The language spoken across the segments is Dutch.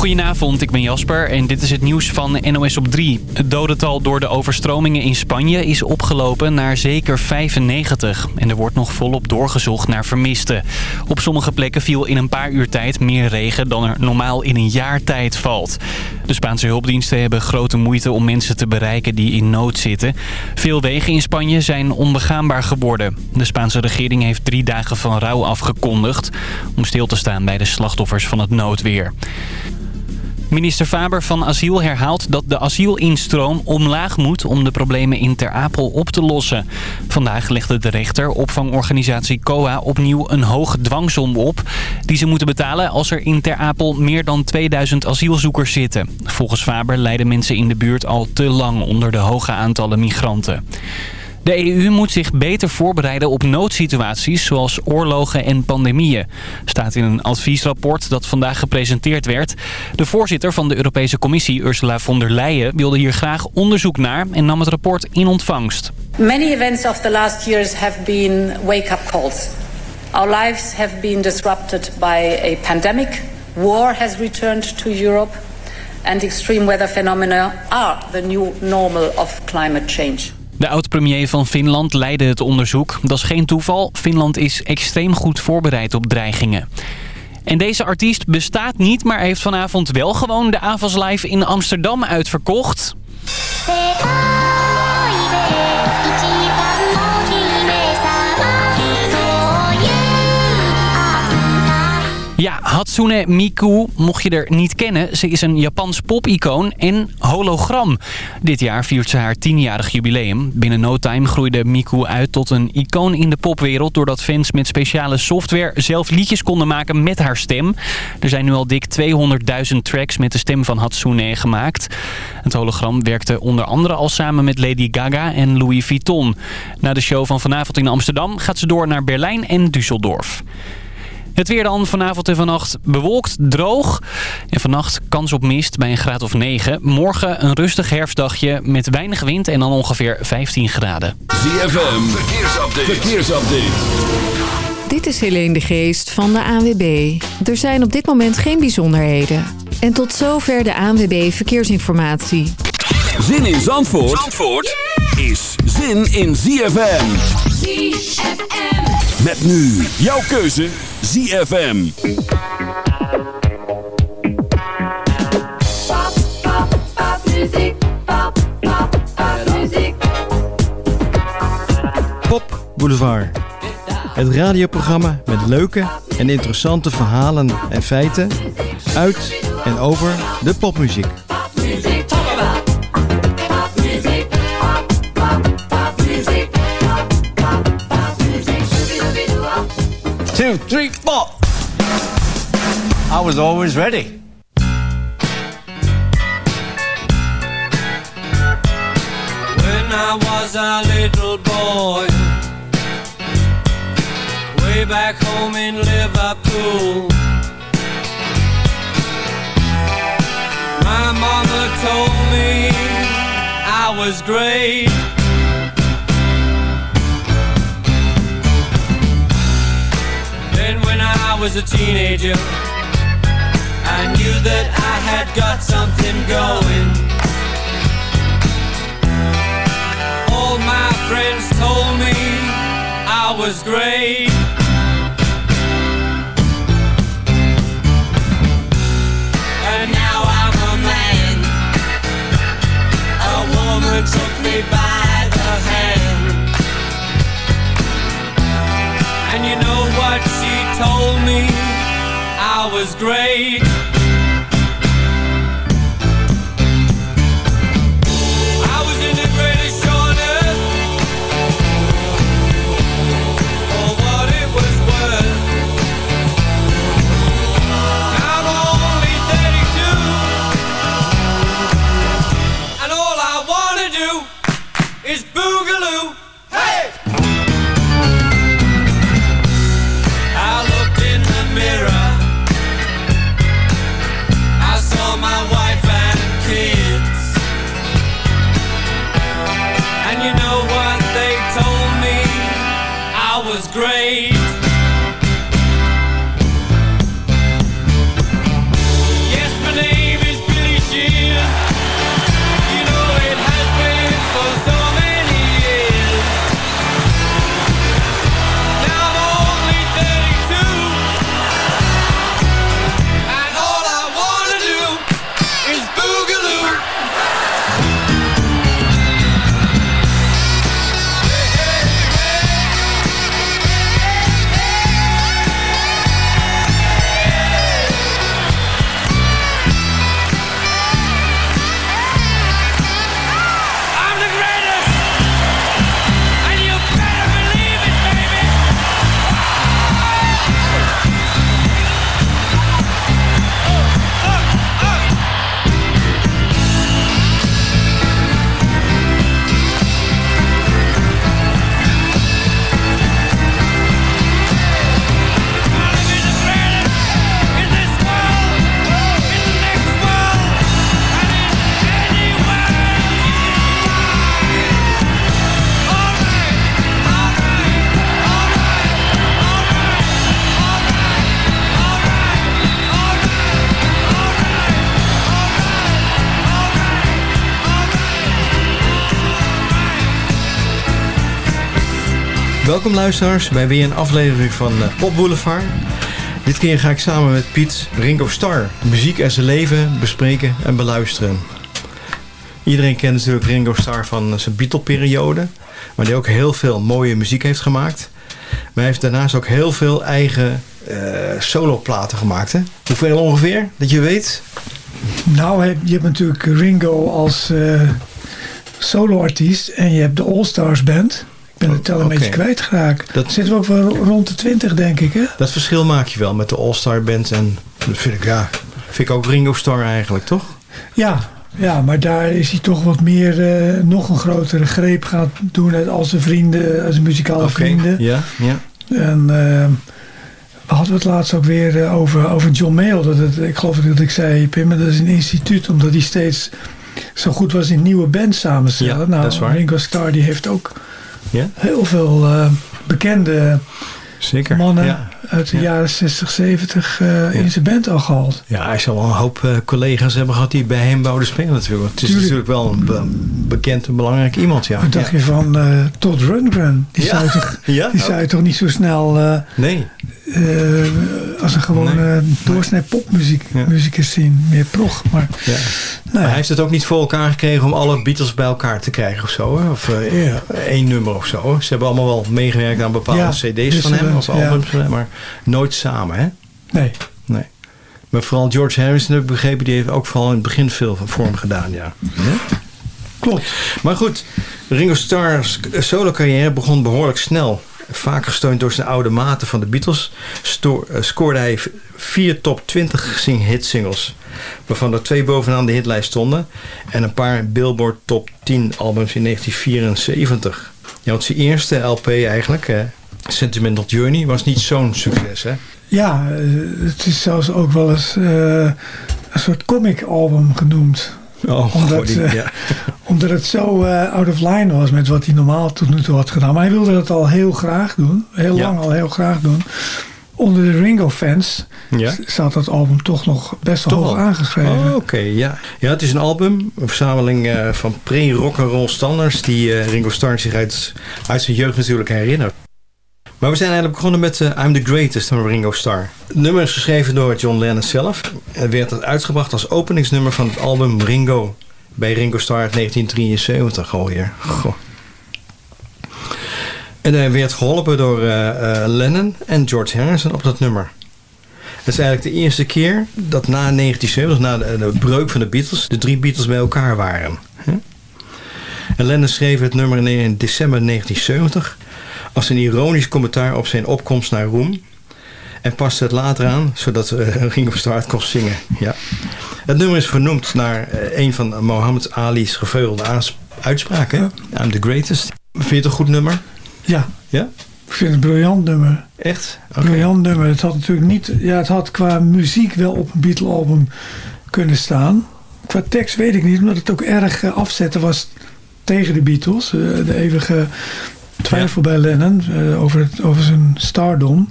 Goedenavond, ik ben Jasper en dit is het nieuws van NOS op 3. Het dodental door de overstromingen in Spanje is opgelopen naar zeker 95. En er wordt nog volop doorgezocht naar vermisten. Op sommige plekken viel in een paar uur tijd meer regen dan er normaal in een jaar tijd valt. De Spaanse hulpdiensten hebben grote moeite om mensen te bereiken die in nood zitten. Veel wegen in Spanje zijn onbegaanbaar geworden. De Spaanse regering heeft drie dagen van rouw afgekondigd... om stil te staan bij de slachtoffers van het noodweer. Minister Faber van Asiel herhaalt dat de asielinstroom omlaag moet om de problemen in Ter Apel op te lossen. Vandaag legde de rechter opvangorganisatie COA opnieuw een hoge dwangsom op... die ze moeten betalen als er in Ter Apel meer dan 2000 asielzoekers zitten. Volgens Faber lijden mensen in de buurt al te lang onder de hoge aantallen migranten. De EU moet zich beter voorbereiden op noodsituaties zoals oorlogen en pandemieën. Staat in een adviesrapport dat vandaag gepresenteerd werd. De voorzitter van de Europese Commissie, Ursula von der Leyen, wilde hier graag onderzoek naar en nam het rapport in ontvangst. Many events of the last years have been wake-up calls. Our lives have been disrupted by a pandemic. War has returned to Europe. And extreme weather phenomena are the new normal of climate change. De oud-premier van Finland leidde het onderzoek. Dat is geen toeval. Finland is extreem goed voorbereid op dreigingen. En deze artiest bestaat niet, maar heeft vanavond wel gewoon de Avals Live in Amsterdam uitverkocht. Ja, Hatsune Miku, mocht je er niet kennen, ze is een Japans pop-icoon en hologram. Dit jaar viert ze haar tienjarig jubileum. Binnen no time groeide Miku uit tot een icoon in de popwereld... doordat fans met speciale software zelf liedjes konden maken met haar stem. Er zijn nu al dik 200.000 tracks met de stem van Hatsune gemaakt. Het hologram werkte onder andere al samen met Lady Gaga en Louis Vuitton. Na de show van vanavond in Amsterdam gaat ze door naar Berlijn en Düsseldorf. Het weer dan vanavond en vannacht bewolkt, droog. En vannacht kans op mist bij een graad of 9. Morgen een rustig herfstdagje met weinig wind en dan ongeveer 15 graden. ZFM, verkeersupdate. verkeersupdate. Dit is Helene de Geest van de ANWB. Er zijn op dit moment geen bijzonderheden. En tot zover de ANWB Verkeersinformatie. Zin in Zandvoort, Zandvoort is zin in ZFM. ZFM. Met nu jouw keuze ZFM. Pop, pop, pop muziek. Pop, pop, pop muziek. Pop Boulevard. Het radioprogramma met leuke en interessante verhalen en feiten uit en over de popmuziek. Popmuziek. Two, three, four. I was always ready. When I was a little boy, way back home in Liverpool, my mama told me I was great. Was a teenager, I knew that I had got something going. All my friends told me I was great. And now I'm a man. A woman took me by the hand. Told me? I was great. Welkom luisteraars bij weer een aflevering van eh, Pop Boulevard. Dit keer ga ik samen met Piet Ringo Starr muziek en zijn leven bespreken en beluisteren. Iedereen kent natuurlijk Ringo Starr van zijn Beatle-periode, maar die ook heel veel mooie muziek heeft gemaakt. Maar hij heeft daarnaast ook heel veel eigen eh soloplaten gemaakt. Hè? Hoeveel ongeveer, dat je weet? Nou, je hebt natuurlijk Ringo als eh soloartiest en je hebt de All Stars Band. Ik ben het tel een Oké. beetje kwijtgeraakt. Dat- zitten we ook wel rond de 20, denk ik, hè? Dat verschil maak je wel met de All-Star Band en dat vind ik, ja, vind ik ook Ringo Starr eigenlijk, toch? Ja, ja, maar daar is hij toch wat meer, eh, nog een grotere greep gaan doen uit al zijn vrienden, als zijn muzikale vrienden. Ja, ja. En eh, we hadden het laatst ook weer eh, over, over John Mayall. Dat het, ik geloof dat ik zei, Pim, dat is een instituut, omdat hij steeds zo goed was in nieuwe bands samenstellen. Ja, nou, dat is waar. Ringo Starr die heeft ook Ja? heel veel eh, bekende Zeker. mannen Ja. uit de Ja. jaren 60, 70 eh, in zijn band al gehaald. Ja, hij zal wel een hoop eh, collega's hebben gehad die bij hem wouden spelen natuurlijk. Het is Tuurlijk. natuurlijk wel een be- bekend en belangrijk iemand, ja. Wat dacht ja. je van Todd Rundgren? Die, zou toch, Ja? die zou je toch niet zo snel Nee. Eh, als een gewone Nee. doorsnee popmuziek Ja. muzikus zien. Meer prog, maar Ja. nou Maar ja. hij heeft het ook niet voor elkaar gekregen om alle Beatles bij elkaar te krijgen of zo. Hè? Of eh, ja, één nummer of zo. Ze hebben allemaal wel meegewerkt aan bepaalde cd's van hem ja. albums van hem. Maar nooit samen, hè? Nee. Nee. Maar vooral George Harrison heb ik begrepen, die heeft ook vooral in het begin veel voor hem gedaan, ja. Klopt. Maar goed, Ringo Starr's solo carrière begon behoorlijk snel. Vaak gesteund door zijn oude maten van de Beatles, eh, scoorde hij vier top 20 sing hit singles. Waarvan er twee bovenaan de hitlijst stonden. En een paar Billboard top 10 albums in 1974. Ja, want zijn eerste LP eigenlijk, Sentimental Journey, was niet zo'n succes, hè? Ja, eh, het is zelfs ook wel eens eh, een soort comic album genoemd. Oh, Omdat, die- eh, ja. Omdat het zo eh, out of line was met wat hij normaal tot nu toe had gedaan. Maar hij wilde dat al heel graag doen. Heel Ja. lang al heel graag doen. Onder de Ringo-fans Ja. staat dat album toch nog best wel hoog aangeschreven. Oh, Oké, ja. Ja, het is een album, een verzameling eh, van pre-rock'n'roll standards die Ringo Starr zich uit, uit zijn jeugd natuurlijk herinnert. Maar we zijn eigenlijk begonnen met eh, I'm the Greatest van Ringo Starr. Het nummer is geschreven door John Lennon zelf. En werd uitgebracht als openingsnummer van het album Ringo. Bij Ringo Starr uit 1973 alweer. Goh. En hij werd geholpen door eh, eh, Lennon en George Harrison op dat nummer. Het is eigenlijk de eerste keer dat na 1970, na de, breuk van de Beatles, de drie Beatles bij elkaar waren. En Lennon schreef het nummer in december 1970 als een ironisch commentaar op zijn opkomst naar roem. En paste het later aan, zodat eh, Ringo Starr het kon zingen. Ja. Het nummer is vernoemd naar eh, een van Mohammed Ali's gevleugelde aans- uitspraken. I'm the greatest. Vind je het een goed nummer? Ja, Ja? ik vind het een briljant nummer. Echt? Briljant nummer. Het had natuurlijk niet... Ja, het had qua muziek wel op een Beatle-album kunnen staan. Qua tekst weet ik niet, omdat het ook erg eh, afzetten was tegen de Beatles. Eh, de eeuwige twijfel bij Lennon eh, over, het, over zijn stardom.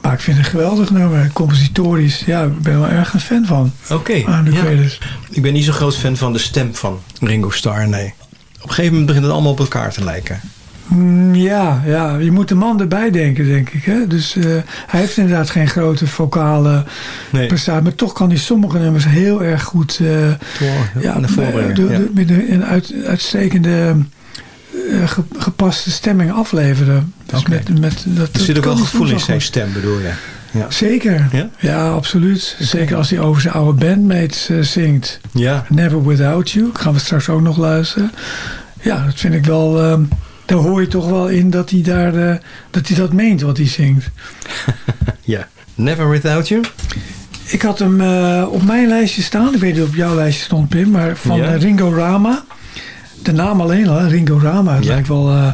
Maar ik vind het geweldig nummer. Compositorisch, ja, ik ben wel erg een fan van. Oké. De ja. Ik ben niet zo'n groot fan van de stem van Ringo Starr, nee. Op een gegeven moment begint het allemaal op elkaar te lijken. Mm, ja, ja, je moet de man erbij denken, denk ik. Hè? Dus eh, hij heeft inderdaad geen grote vocale Nee. prestatie. Maar toch kan hij sommige nummers heel erg goed... eh, ja, naar voren brengen, de- de- ja. met een een uit, uitstekende gepaste stemming afleveren. Dus met, met, dat, Er zit ook wel gevoel in zijn stem, bedoel je? Ja. Zeker. Ja? Ja, absoluut. Zeker als hij over zijn oude bandmates eh, zingt. Ja. Never Without You. Gaan we straks ook nog luisteren. Ja, dat vind ik wel... ehm, daar hoor je toch wel in dat hij, daar, eh, dat, hij dat meent wat hij zingt. ja. Never Without You? Ik had hem eh, op mijn lijstje staan. Ik weet niet of op jouw lijstje stond, Pim. Maar van Ja. eh, Ringo Rama. De naam alleen al, Ringo Rama. Het Ja. lijkt wel eh,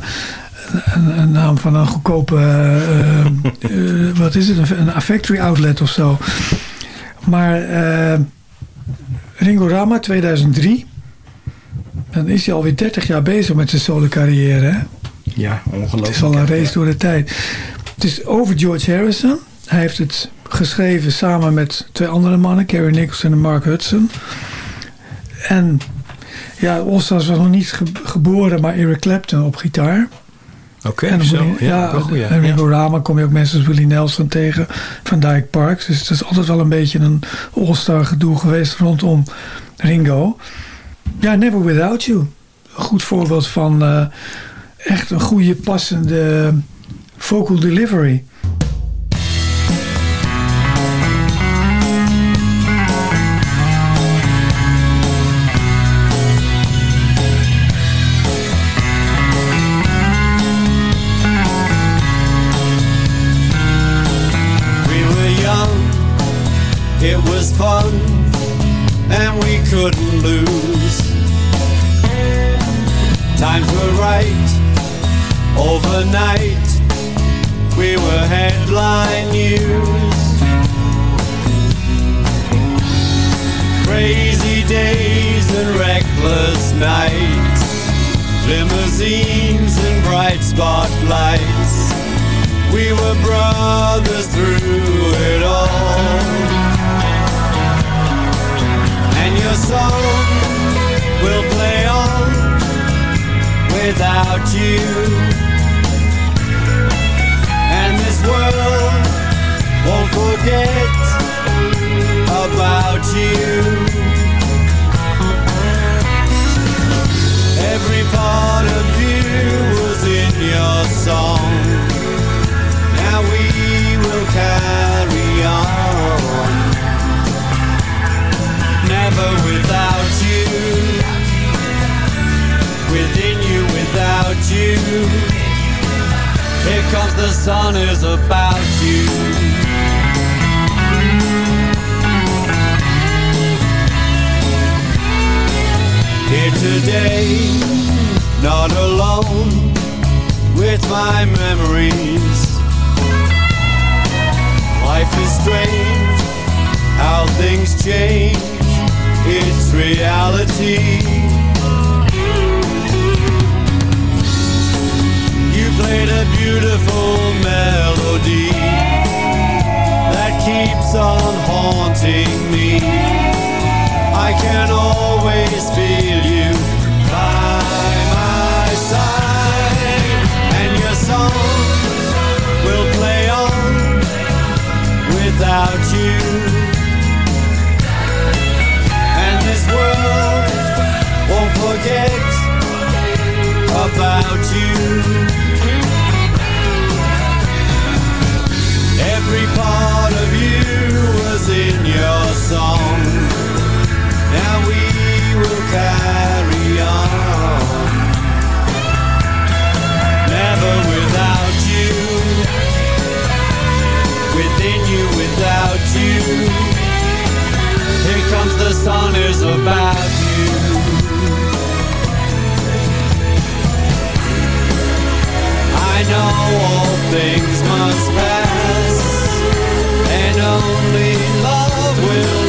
een, een naam van een goedkope... eh, eh, wat is het? Een, een factory outlet of zo. Maar Ringo Rama 2003. Dan is hij alweer 30 jaar bezig met zijn solo carrière. Hè? Ja, ongelooflijk. Het is al een race door de tijd. Het is over George Harrison. Hij heeft het geschreven samen met twee andere mannen, Kerry Nicholson en Mark Hudson. En ja, Stars was nog niet ge- geboren, maar Eric Clapton op gitaar. Oké, En dan zo. je- Ja, en in Rama kom je ook mensen als Willie Nelson tegen van Dyke Parks. Dus het is altijd wel een beetje een all-star gedoe geweest rondom Ringo. Ja, Never Without You. Een goed voorbeeld van eh, echt een goede, passende vocal delivery. Times were right, overnight, we were headline news. Crazy days and reckless nights, limousines and bright spotlights. We were brothers through it all. And your song will play on without you. And this world won't forget about you. Every part of you was in your song. Now we will carry on. Never without without you. Here comes the sun is about you. Here today, not alone with my memories. Life is strange, how things change. It's reality. Played a beautiful melody that keeps on haunting me. I can always feel you by my side, and your song will play on without you. And this world won't forget about you. Every part of you was in your song. Now we will carry on. Never without you. Within you, without you. Here comes the sun is about you. I know all things must pass, only love will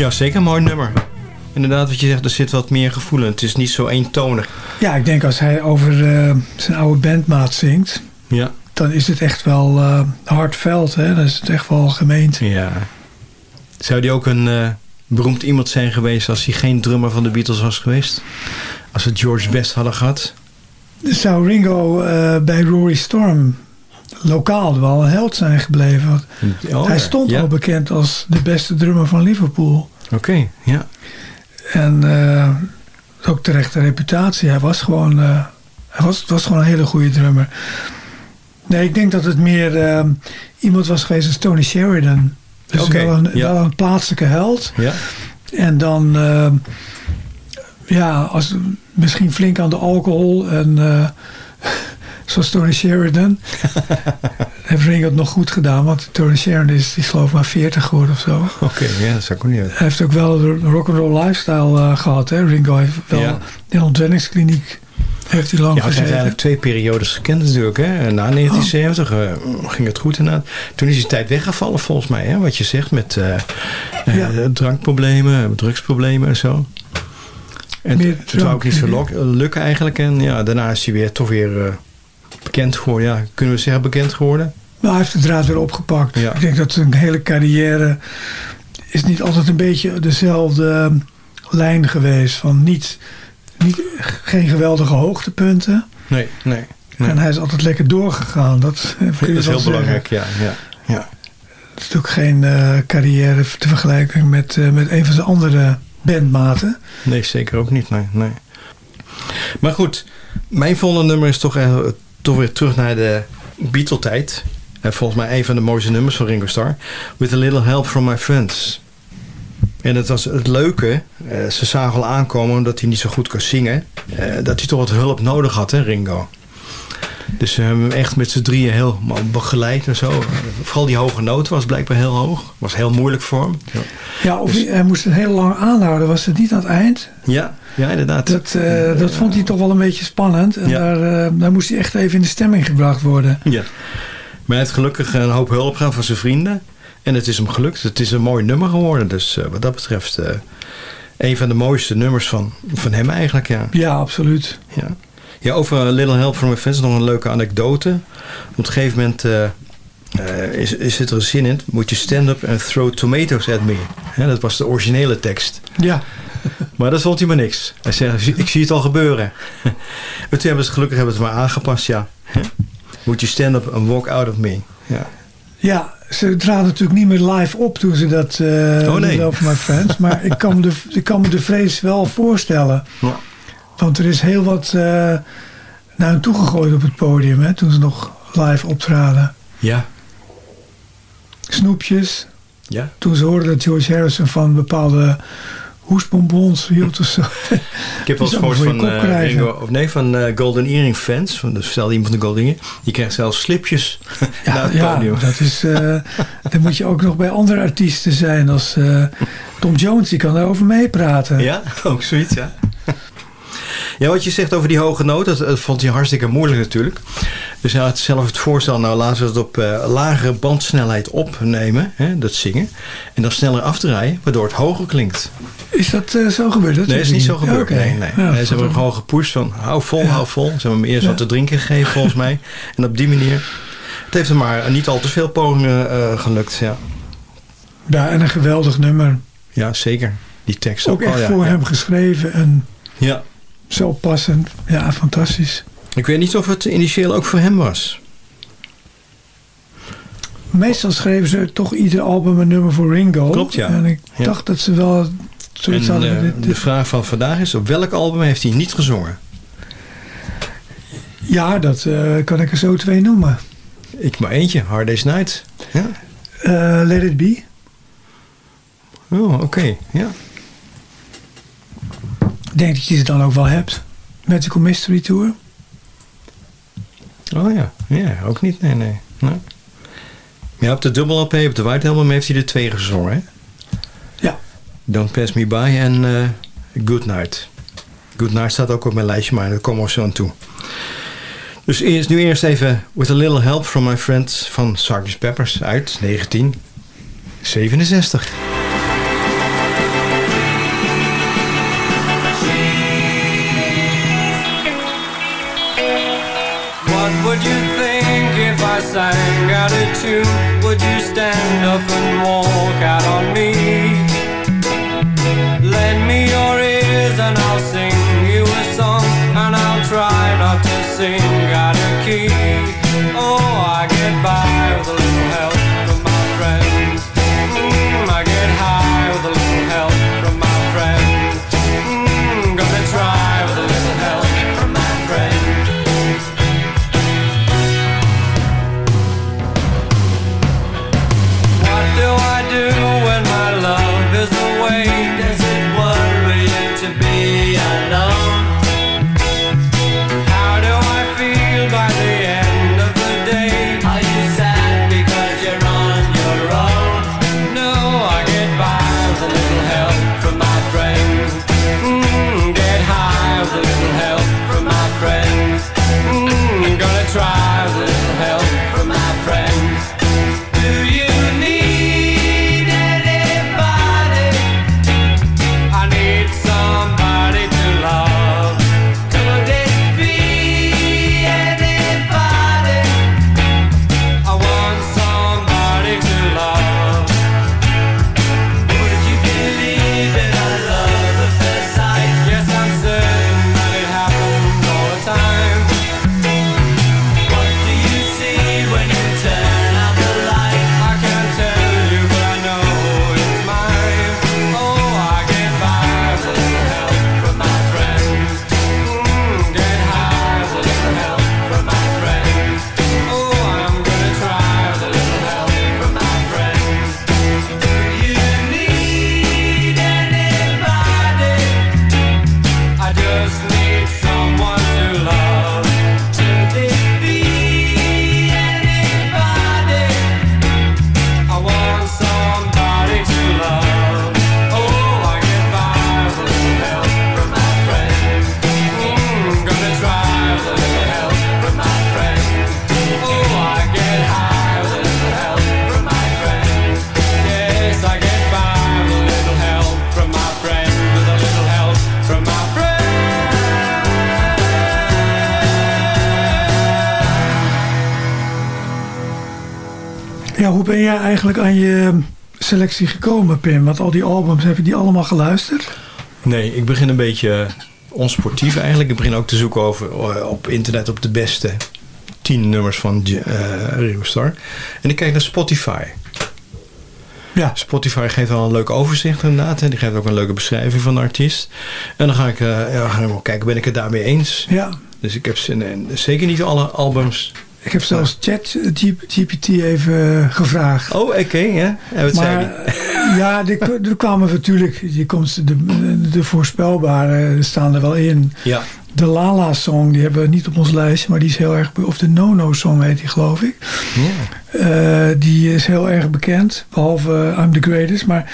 Ja, zeker een mooi nummer. Inderdaad, wat je zegt, er zit wat meer gevoel in. Het is niet zo eentonig. Ja, ik denk als hij over eh, zijn oude bandmaat zingt... Ja. dan is het echt wel eh hardveld. Hè? Dan is het echt wel gemeend. Ja. Zou die ook een eh, beroemd iemand zijn geweest als hij geen drummer van de Beatles was geweest? Als we George Best hadden gehad? Zou Ringo bij Rory Storm lokaal wel een held zijn gebleven? Oh, hij stond Ja. al bekend als de beste drummer van Liverpool. Oké, ja. En eh, ook terechte reputatie. Hij was gewoon, eh, hij was, was gewoon een hele goede drummer. Nee, ik denk dat het meer eh, iemand was geweest als Tony Sheridan. Dus Oké, wel, een, ja. wel een plaatselijke held. Ja. En dan, ja, als, misschien flink aan de alcohol. En zoals Tony Sheridan. heeft Ringo het nog goed gedaan. Want Tony Sheridan is, die is geloof ik maar 40 geworden of zo. Oké, ja, dat zou ik ook niet weten. Hij heeft ook wel de rock'n'roll lifestyle eh, gehad. Hè? Ringo heeft wel Ja. in een ontwenningskliniek heeft hij lang Ja, hij heeft gezeten. eigenlijk twee periodes gekend natuurlijk. Hè. Na 1970 eh, ging het goed inderdaad. Toen is die tijd weggevallen volgens mij. Hè, wat je zegt met eh, Ja. drankproblemen, drugsproblemen en zo. En het wou ook niet zo lukken eigenlijk. En ja, daarna is hij weer toch weer bekend geworden. Ja, kunnen we zeggen bekend geworden? Maar hij heeft de draad weer opgepakt. Ja. Ik denk dat zijn hele carrière is niet altijd een beetje dezelfde eh, lijn geweest. Van niet, niet, geen geweldige hoogtepunten. Nee, nee. nee. En hij is altijd lekker doorgegaan. Dat, eh, dat is heel zeggen. belangrijk, ja. ja, ja. Het is natuurlijk geen eh, carrière te vergelijken met, eh, met een van zijn andere bandmaten. Nee, zeker ook niet. Nee, nee. Maar goed, mijn volgende nummer is toch, toch weer terug naar de Beatle-tijd. En volgens mij een van de mooiste nummers van Ringo Starr. With a little help from my friends. En het was het leuke. eh, ze zagen al aankomen omdat hij niet zo goed kon zingen. eh, dat hij toch wat hulp nodig had, hè, Ringo. Dus ze hebben hem echt met z'n drieën heel begeleid en zo. Vooral die hoge noot was blijkbaar heel hoog. Was heel moeilijk voor hem. Ja, of Dus- hij, moest het heel lang aanhouden. Was het niet aan het eind? Ja, ja inderdaad. Dat, eh, dat vond hij toch wel een beetje spannend. En Ja. daar, eh, daar moest hij echt even in de stemming gebracht worden. Ja. Maar hij heeft gelukkig een hoop hulp gehad van zijn vrienden. En het is hem gelukt. Het is een mooi nummer geworden. Dus eh, wat dat betreft eh, een van de mooiste nummers van, van hem eigenlijk. Ja. Ja, absoluut. Ja. Ja, over A Little Help from My Friends nog een leuke anekdote. Op een gegeven moment eh, is, is het er een zin in. Moet je stand up and throw tomatoes at me. Dat was de originele tekst. Ja, Maar dat vond hij maar niks. Hij zei, ik zie het al gebeuren. En toen hebben ze gelukkig hebben ze het maar aangepast, ja. Moet je stand up and walk out of me. Ja. ja ze traden natuurlijk niet meer live op toen ze dat eh Oh, nee. over My Friends. Maar ik kan, me de, ik kan me de vrees wel voorstellen. Ja. Want er is heel wat eh, naar hen toegegooid op het podium. Hè, toen ze nog live optraden. Ja. Snoepjes. Ja. Toen ze hoorden dat George Harrison van bepaalde hoestbonbons hield of zo. Ik heb wel eens gehoord van, krijgen. Ringo, of nee, van eh, Golden Earring fans. Van, dus vertelde iemand de Golden Earring. Die krijgt zelfs slipjes naar Ja, het ja podium. dat is, dan moet je ook nog bij andere artiesten zijn als Tom Jones. Die kan daarover meepraten. Ja, ook zoiets, ja. Ja, wat je zegt over die hoge noot, dat, dat vond hij hartstikke moeilijk natuurlijk. Dus hij had zelf het voorstel, nou laten we het op eh, lagere bandsnelheid opnemen, hè, dat zingen. En dan sneller afdraaien, waardoor het hoger klinkt. Is dat eh, zo gebeurd? Dat nee, is niet zo gebeurd. Ja. Nee, nee. Ja, nee, ze hebben hem gewoon gepusht van hou vol, hou vol. Ze hebben hem eerst wat te drinken gegeven volgens mij. En op die manier. Het heeft hem maar niet al te veel pogingen eh, gelukt. Ja. Ja, en een geweldig nummer. ja, zeker. Die tekst Ook ook, echt ja. voor hem geschreven en Ja. Zo passend. Ja, fantastisch. Ik weet niet of het initieel ook voor hem was. Meestal schreven ze toch ieder album een nummer voor Ringo. Klopt, ja. En ik Ja. dacht dat ze wel zoiets En, hadden. eh, dit- de vraag van vandaag is, op welk album heeft hij niet gezongen? ja, dat eh, kan ik er zo twee noemen. Ik maar eentje, Hard Day's Night. Ja. Eh, Let It Be. Oh, oké. Ja. Ik denk dat je ze dan ook wel hebt. Magical Mystery Tour. Oh ja. Ja, ook niet. Nee, nee. nee. Ja, op de dubbel LP, op de White Album heeft hij er twee gezongen, hè? Ja. Don't Pass Me By en eh Good Night. Good Night staat ook op mijn lijstje, maar daar komen we zo aan toe. Dus eerst, nu eerst even With a Little Help from My Friends van Sgt. Peppers uit 1967. Sang out of tune? Would you stand up and walk out on me? Lend me your ears and I'll sing you a song, and I'll try not to sing out of key. Ben jij eigenlijk aan je selectie gekomen, Pim? Want al die albums, heb je die allemaal geluisterd? Nee, ik begin een beetje onsportief eigenlijk. Ik begin ook te zoeken over, eh, op internet op de beste tien nummers van eh, Ringo Starr. En ik kijk naar Spotify. Ja. Spotify geeft wel een leuk overzicht inderdaad. Hè. Die geeft ook een leuke beschrijving van de artiest. En dan ga ik, eh, ja, kijken, ben ik het daarmee eens? Ja. Dus ik heb zin in- zeker niet alle albums. Ik heb zelfs chat GPT even eh, gevraagd. Oh, oké, ja. En wat zei maar die? eh, ja, er, kwamen natuurlijk, komt de, de voorspelbare staan er wel in. Ja. De Lala song, die hebben we niet op ons lijstje, maar die is heel erg, of de No-No song heet die geloof ik. Ja. Eh, die is heel erg bekend, behalve I'm the Greatest. Maar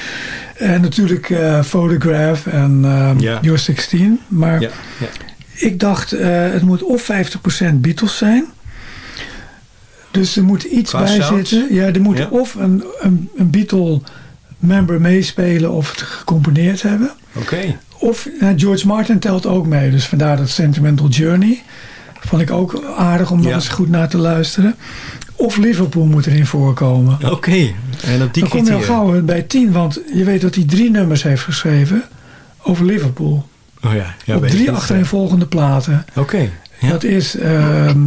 en natuurlijk eh, Photograph en Ja. You're 16. Maar Ja, ja. ik dacht, eh, het moet of 50% Beatles zijn. Dus er moet iets Qua bij zitten. Ja, er moet Ja. of een, een, een Beatle-member meespelen of het gecomponeerd hebben. Oké. Of eh, George Martin telt ook mee. Dus vandaar dat Sentimental Journey. Vond ik ook aardig om nog Ja. eens goed naar te luisteren. Of Liverpool moet erin voorkomen. Oké. En op die Dan kom je al gauw bij tien. Want je weet dat hij drie nummers heeft geschreven over Liverpool. Oh ja, ja op drie achtereenvolgende platen. Oké. Ja. Dat is, ehm,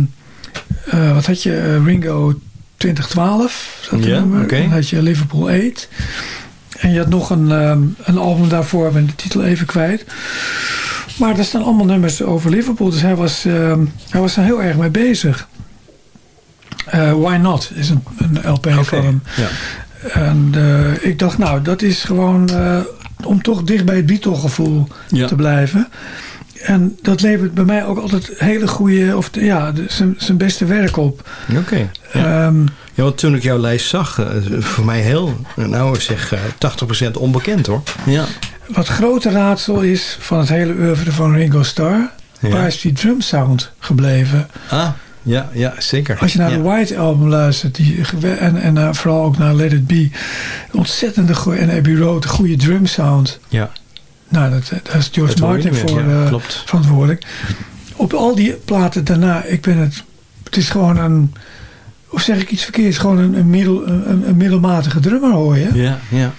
eh, wat had je, Eh, Ringo 2012. zat Ja, oké. Dan had je Liverpool 8. En je had nog een, ehm, een album daarvoor, ben de titel even kwijt. Maar er staan allemaal nummers over Liverpool. Dus hij was, ehm, hij was er heel erg mee bezig. Eh, Why Not is een, een LP Oké. van hem. Ja. En ik dacht, nou, dat is gewoon om toch dicht bij het Beatle-gevoel Ja. te blijven. En dat levert bij mij ook altijd hele goede, of de- ja, de- zijn- zijn beste werk op. Oké. Ja. Ehm, ja, want toen ik jouw lijst zag, eh, voor mij heel, nou ik zeg eh, 80% onbekend hoor. Ja. wat grote raadsel is van het hele oeuvre van Ringo Starr, Ja. waar is die drum sound gebleven? Ah, ja, ja, zeker. Als je naar ja. de White Album luistert, die, en, en eh, vooral ook naar Let It Be, een ontzettende goede, en Abbey Road, een goede drum sound. Ja, Nou, dat, daar is George Dat Martin meer, voor ja, eh, verantwoordelijk. Op al die platen daarna, ik ben het Het is gewoon een, of zeg ik iets verkeerds, gewoon een, een, middel, een, een middelmatige drummer hoor je. Ja, ja.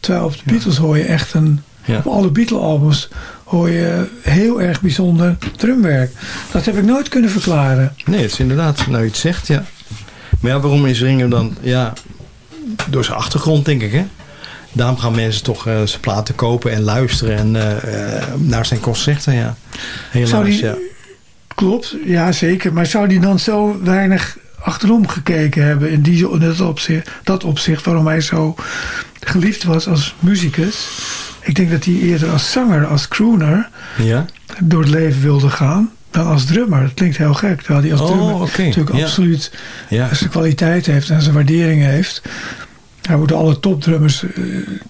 Terwijl op de Beatles hoor je echt een, Ja. op alle Beatle albums hoor je heel erg bijzonder drumwerk. Dat heb ik nooit kunnen verklaren. Nee, het is inderdaad, nou je het zegt, ja. Maar ja, waarom is Ringo dan, ja, door zijn achtergrond denk ik, hè. Daarom gaan mensen toch eh, zijn platen kopen en luisteren en eh, naar zijn concerten, ja. Helaas, die- ja. Klopt, ja zeker. Maar zou die dan zo weinig achterom gekeken hebben in, die, in dat, opzicht, dat opzicht waarom hij zo geliefd was als muzikus? Ik denk dat hij eerder als zanger, als crooner Ja? door het leven wilde gaan dan als drummer. Dat klinkt heel gek, terwijl hij als Oh, drummer natuurlijk ja. absoluut Ja. zijn kwaliteit heeft en zijn waardering heeft. Hij wordt alle topdrummers eh,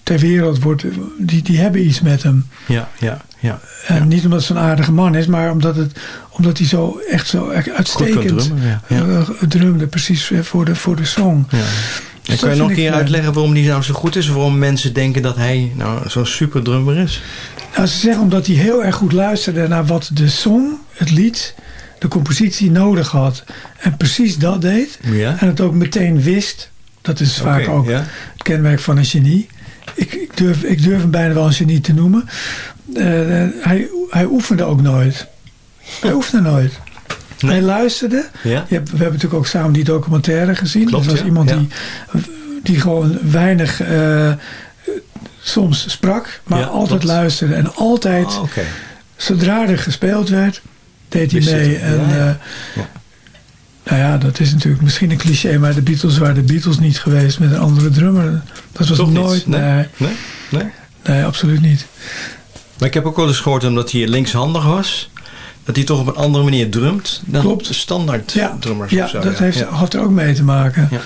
ter wereld, wordt, die, die hebben iets met hem. Ja, ja, ja. En niet omdat het zo'n aardige man is, maar omdat, het, omdat hij zo echt zo uitstekend drummen, ja, ja. eh, drumde. Precies eh, voor de, voor de song. ja. En dat kan je nog een keer uitleggen waarom die nou zo goed is? Waarom mensen denken dat hij nou zo'n super drummer is? Nou, ze zeggen omdat hij heel erg goed luisterde naar wat de song, het lied, de compositie nodig had. En precies dat deed. Ja? En het ook meteen wist. Dat is vaak ook het kenmerk van een genie. Ik, ik, durf, ik durf hem bijna wel een genie te noemen. Eh, hij, hij oefende ook nooit. Hij oefende nooit. Nee. Hij luisterde. Ja? We hebben natuurlijk ook samen die documentaire gezien. Klopt, dat was ja. iemand Ja. die, die gewoon weinig eh, soms sprak, maar altijd klopt. luisterde. En altijd, Oh, Oké. zodra er gespeeld werd, deed hij Wist mee. En, eh. Nou ja, dat is natuurlijk misschien een cliché, maar de Beatles waren de Beatles niet geweest met een andere drummer. Dat was Toch niet? nooit. Nee? Nee, Nee? Nee? nee, absoluut niet. Maar ik heb ook wel eens gehoord omdat hij linkshandig was. Dat hij toch op een andere manier drumt dan Klopt. de standaard Ja, drummers ja zo. dat ja. heeft, Ja. had er ook mee te maken. Ja.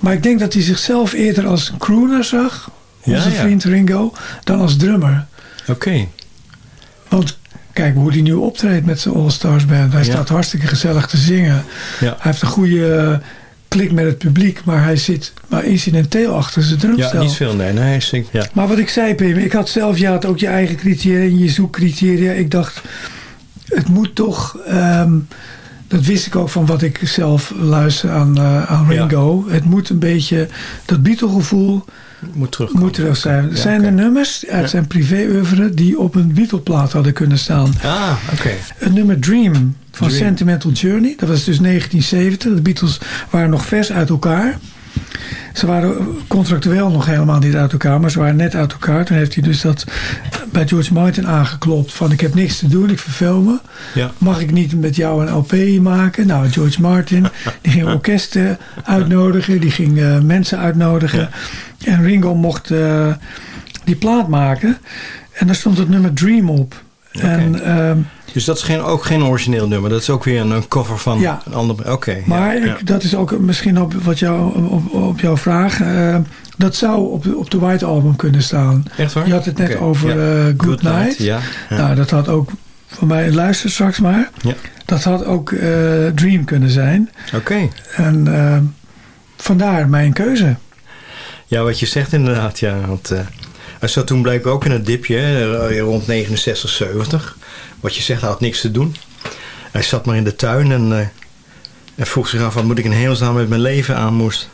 Maar ik denk dat hij zichzelf eerder als een crooner zag, onze vriend Ringo, dan als drummer. Oké. Want kijk hoe hij nu optreedt met zijn All Stars Band. Hij Ja. staat hartstikke gezellig te zingen. Ja. Hij heeft een goede eh, klik met het publiek, maar hij zit maar incidenteel achter zijn ja, drumstel. niet veel. Nee, nee, hij zingt. Ja. Maar wat ik zei, Pim, ik had zelf, je had ook je eigen criteria en je zoekcriteria. Ik dacht, het moet toch, ehm, dat wist ik ook van wat ik zelf luister aan, eh, aan Ja. Ringo. Het moet een beetje, dat Beatle-gevoel Moet terugkomen. moet terug zijn. Zijn er nummers uit zijn privé-oeuvre die op een Beatle-plaat hadden kunnen staan? Ah, oké. Het nummer Dream van Dream. Sentimental Journey. Dat was dus 1970. De Beatles waren nog vers uit elkaar. Ze waren contractueel nog helemaal niet uit elkaar, maar ze waren net uit elkaar. Toen heeft hij dus dat bij George Martin aangeklopt van ik heb niks te doen, ik verveel me. Ja. Mag ik niet met jou een LP maken? Nou, George Martin, die ging orkesten uitnodigen, die ging eh, mensen uitnodigen. En Ringo mocht eh, die plaat maken. En daar stond het nummer Dream op. En ehm, Dus dat is geen, ook geen origineel nummer. Dat is ook weer een, een cover van Ja. een ander. Oké. Maar ja, ik, dat is ook misschien op, wat jou, op, op jouw vraag. eh, dat zou op, de- op de White Album kunnen staan. Echt waar? Je had het net over ja. eh, Good, Night. Ja. ja. Nou, dat had ook, voor mij, luister straks maar. Ja. Dat had ook eh, Dream kunnen zijn. Oké. En eh, vandaar mijn keuze. Ja, wat je zegt inderdaad. Ja, want eh, hij zat toen blijkbaar ook in een dipje. hè, eh, rond 69, 70. Wat je zegt, hij had niks te doen. Hij zat maar in de tuin en, eh, en vroeg zich af... wat moet ik in hemelsnaam met mijn leven aan moest.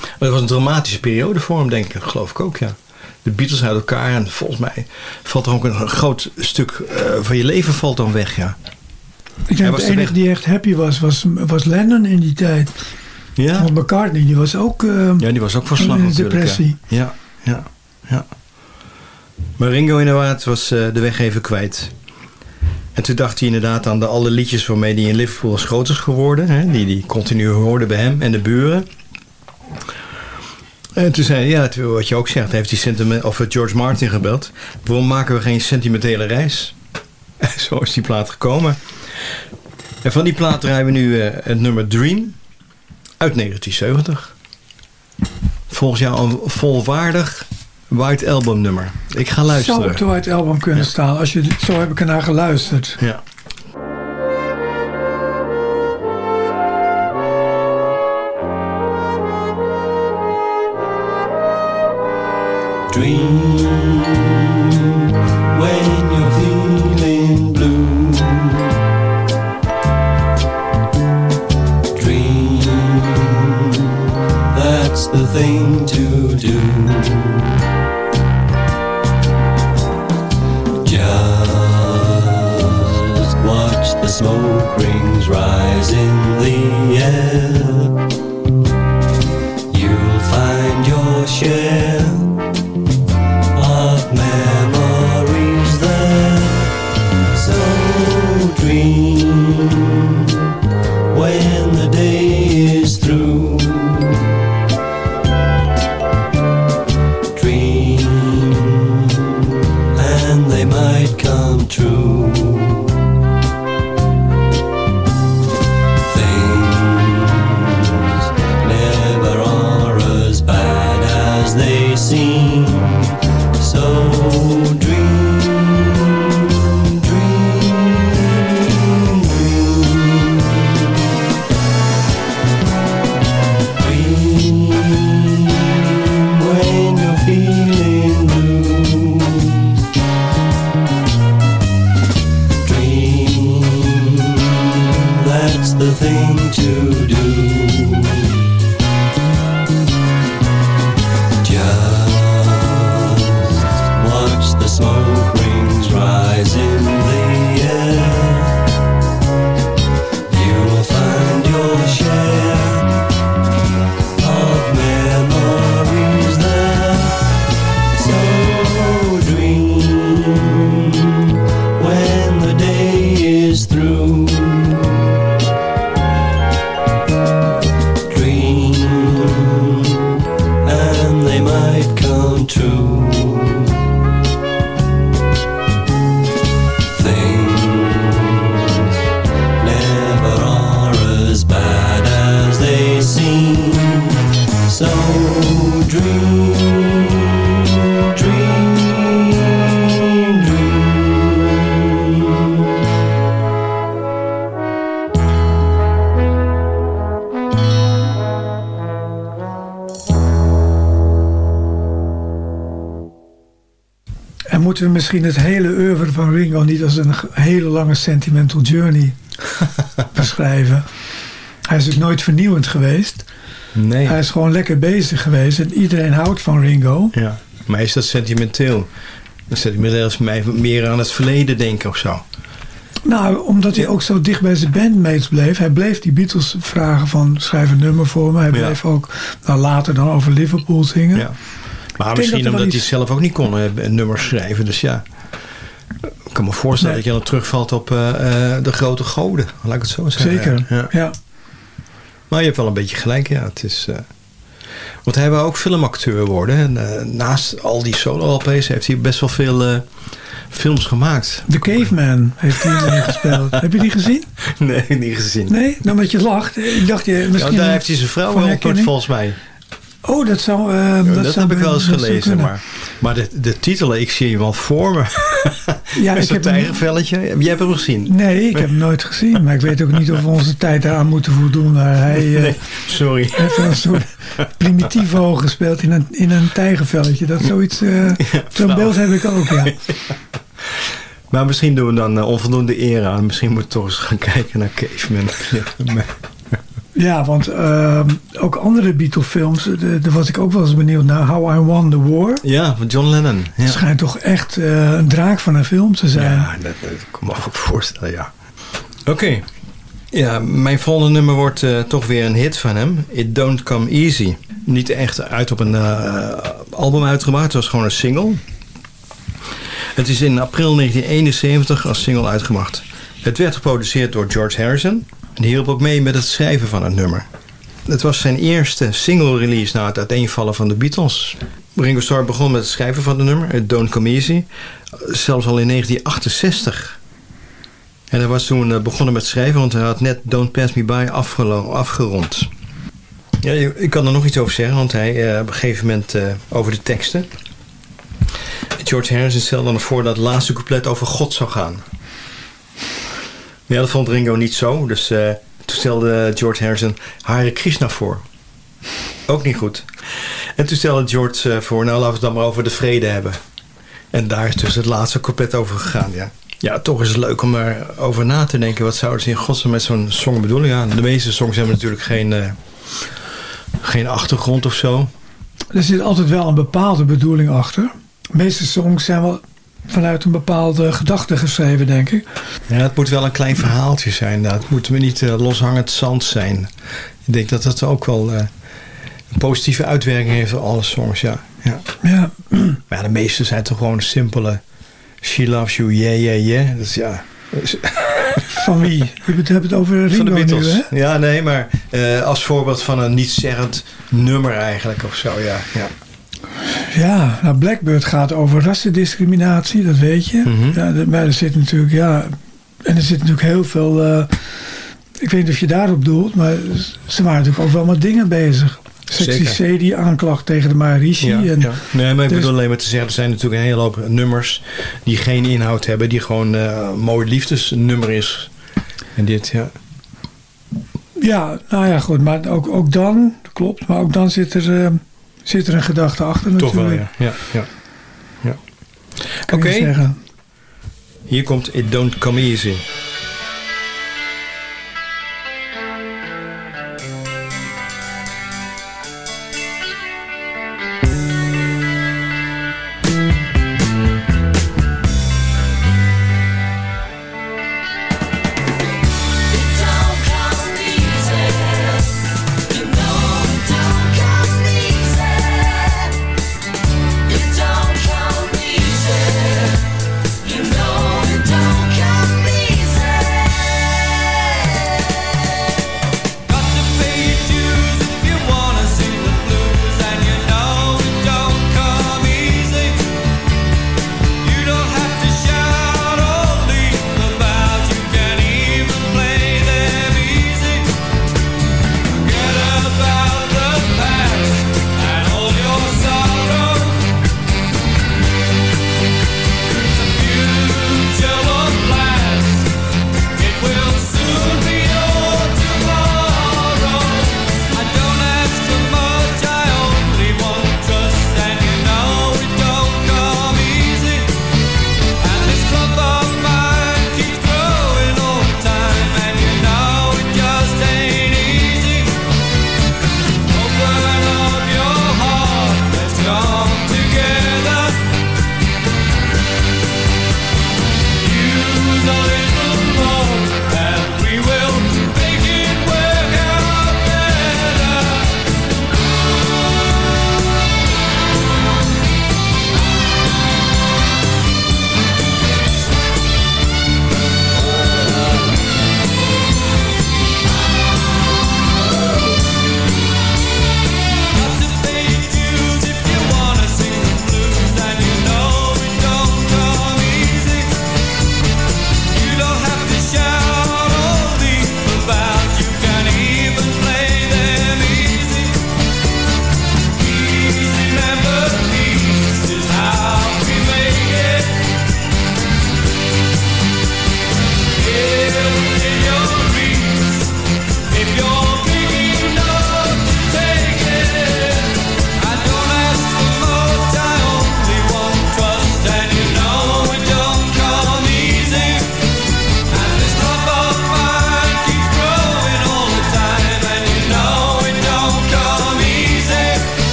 Maar dat was een dramatische periode voor hem, denk ik. Geloof ik ook, ja. De Beatles uit elkaar. En volgens mij valt er ook een groot stuk eh, van je leven valt dan weg, ja. Ik denk dat de enige die echt happy was, was, was Lennon in die tijd. Ja, Want McCartney, die was ook... eh, ja die was ook van slag natuurlijk. depressie. Ja, ja, ja. Maar Ringo inderdaad was eh, de weg even kwijt. En toen dacht hij inderdaad aan de alle liedjes waarmee hij in Liverpool als groot is geworden. Hè, die hij continu hoorde bij hem en de buren. En toen zei hij, ja, wat je ook zegt, heeft hij sentiment, of George Martin gebeld. Waarom maken we geen sentimentele reis? Zo is die plaat gekomen. En van die plaat draaien we nu eh, het nummer Dream uit 1970. Volgens jou een volwaardig White Album nummer. Ik ga luisteren. Zou op de White Album kunnen staan. Als je, zo heb ik ernaar geluisterd. Ja. Dream when you're feeling blue. Dream, that's the thing to smoke rings rise in the air. Misschien het hele oeuvre van Ringo niet als een hele lange sentimental journey beschrijven? Hij is natuurlijk nooit vernieuwend geweest. Nee. Hij is gewoon lekker bezig geweest en iedereen houdt van Ringo. Ja. Maar is dat sentimenteel? Me zelfs mij meer aan het verleden denken of zo. Nou, omdat hij ook zo dicht bij zijn bandmates bleef. Hij bleef die Beatles vragen van schrijf een nummer voor me. Hij Ja. bleef ook nou, later dan over Liverpool zingen. Ja. Maar misschien omdat hij zelf ook niet kon eh, nummers schrijven. Dus ja, ik kan me voorstellen Nee. dat je dan terugvalt op eh, eh, de grote goden. Laat ik het zo zeggen. Zeker, Ja. ja. Maar je hebt wel een beetje gelijk, ja. Het is, want hij wil ook filmacteur worden. En naast al die solo-LP's heeft hij best wel veel films gemaakt. The Caveman heeft hij gespeeld. Heb je die gezien? Nee, niet gezien. Nee? Nou, met je lacht. Ik dacht je Ja, misschien... daar heeft hij zijn vrouw wel volgens mij. Oh, dat zou... eh, Dat, zou heb ik wel eens gelezen. Maar, maar de, de titel, ik zie hem wel voor me. Ja, Met ik heb. Jij hebt hem gezien? Nee, ik heb hem nooit gezien. Maar ik weet ook niet of we onze tijd daaraan moeten voldoen. Maar hij eh, Nee, sorry. heeft wel een soort primitivo gespeeld in een, in een tijgervelletje. Dat zoiets... eh, Zo'n beeld heb ik ook, ja. Maar misschien doen we dan eh, onvoldoende eer aan. Misschien moeten we toch eens gaan kijken naar Caveman. Ja, Ja, want ehm, ook andere Beatle-films, de- daar was ik ook wel eens benieuwd naar. How I Won the War. ja, van John Lennon. Ja. Schijnt toch echt eh, een draak van een film te zijn. Ja, dat, dat kan me ook voorstellen, ja. Oké. Ja, mijn volgende nummer wordt eh, toch weer een hit van hem. It Don't Come Easy. Niet echt uit op een eh, album uitgebracht. Het was gewoon een single. Het is in april 1971 als single uitgebracht. Het werd geproduceerd door George Harrison. Die hielp ook mee met het schrijven van het nummer. Het was zijn eerste single release na het uiteenvallen van de Beatles. Ringo Starr begon met het schrijven van het nummer, Don't Come Easy. Zelfs al in 1968. En hij was toen eh, begonnen met schrijven, want hij had net Don't Pass Me By afgerond. Ja, ik kan er nog iets over zeggen, want hij eh, op een gegeven moment eh, over de teksten. George Harrison stelde dan voor dat het laatste couplet over God zou gaan. Ja, dat vond Ringo niet zo, dus eh, toen stelde George Harrison Hare Krishna voor. Ook niet goed. En toen stelde George eh, voor, nou laten we het dan maar over de vrede hebben. En daar is dus het laatste couplet over gegaan, ja. Ja, toch is het leuk om erover na te denken. Wat zouden ze in godsnaam met zo'n song bedoelen? Ja, de meeste songs hebben natuurlijk geen, eh, geen achtergrond of zo. Er zit altijd wel een bepaalde bedoeling achter. De meeste songs zijn wel vanuit een bepaalde gedachte geschreven, denk ik. Ja, het moet wel een klein verhaaltje zijn. Nou, het moet me niet eh, loshangend zand zijn. Ik denk dat dat ook wel eh, een positieve uitwerking heeft op alle songs, ja. ja. Ja, Maar ja, de meeste zijn toch gewoon simpele... She loves you, yeah, yeah, yeah. Dat is ja... van wie? Je hebt het over Ringo Van de Beatles. nu, hè? ja, nee, maar eh, als voorbeeld van een niet-zeggend nummer eigenlijk of zo, ja. ja. Ja, nou Blackbird gaat over rassendiscriminatie, dat weet je. Mhm. ja, maar er zit natuurlijk, ja... En er zit natuurlijk heel veel... eh, ik weet niet of je daarop doelt, maar ze waren natuurlijk ook wel met dingen bezig. Zeker. C, die aanklacht tegen de Maharishi. Ja, en, ja. Nee, maar ik dus- bedoel alleen maar te zeggen... er zijn natuurlijk een hele hoop nummers... die geen inhoud hebben... die gewoon eh, een mooi liefdesnummer is. En dit, ja. Ja, nou ja, goed. Maar ook, ook dan, dat klopt, maar ook dan zit er, eh, zit er een gedachte achter Toch wel, natuurlijk. ja. ja, ja. ja. Kun je Oké. zeggen. Hier komt It Don't Come Easy.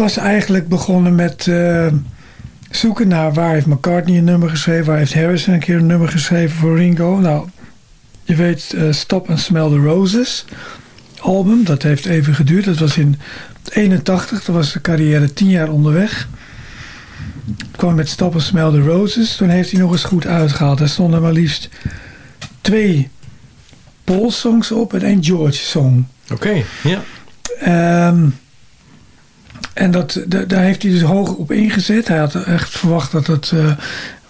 Was eigenlijk begonnen met eh, zoeken naar waar heeft McCartney een nummer geschreven, waar heeft Harrison een keer een nummer geschreven voor Ringo. Nou, je weet eh, Stop and Smell the Roses album, dat heeft even geduurd. Dat was in 81, dat was de carrière tien jaar onderweg. Het kwam met Stop and Smell the Roses. Toen heeft hij nog eens goed uitgehaald. Daar stonden maar liefst twee Paul songs op en één George song. Oké, ja. Ehm, en dat, da- daar heeft hij dus hoog op ingezet. Hij had echt verwacht dat het eh, een